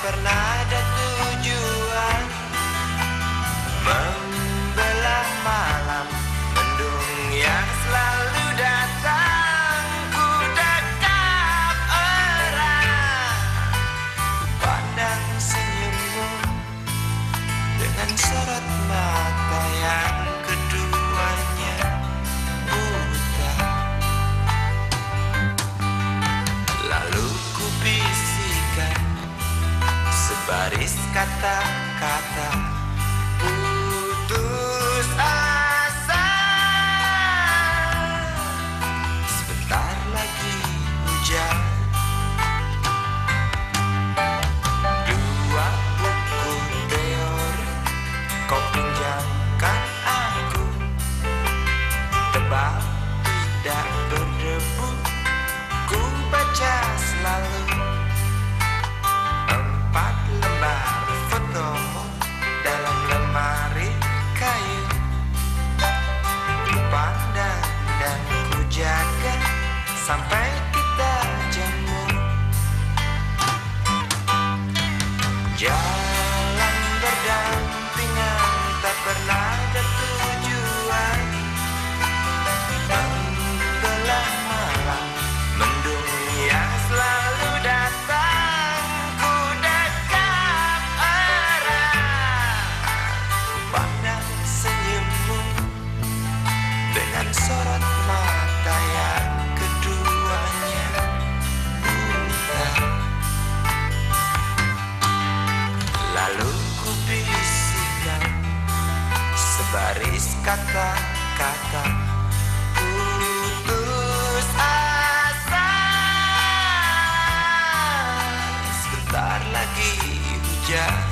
pernah ada tujuan. Membelah malam Mendung yang selalu datang. Ku dekat erat. Pandang senyummu Dengan sorot mata yang Sebaris kata-kata Putus asa. Sebentar lagi hujan. Dua buku teori Kau something kata-kata putus asa. Sebentar lagi hujan.